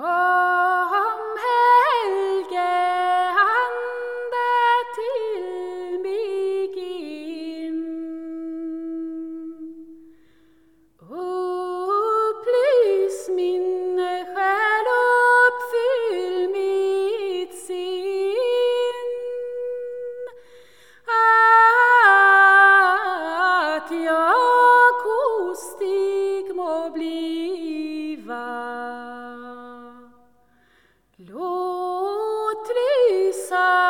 Oh. Oh.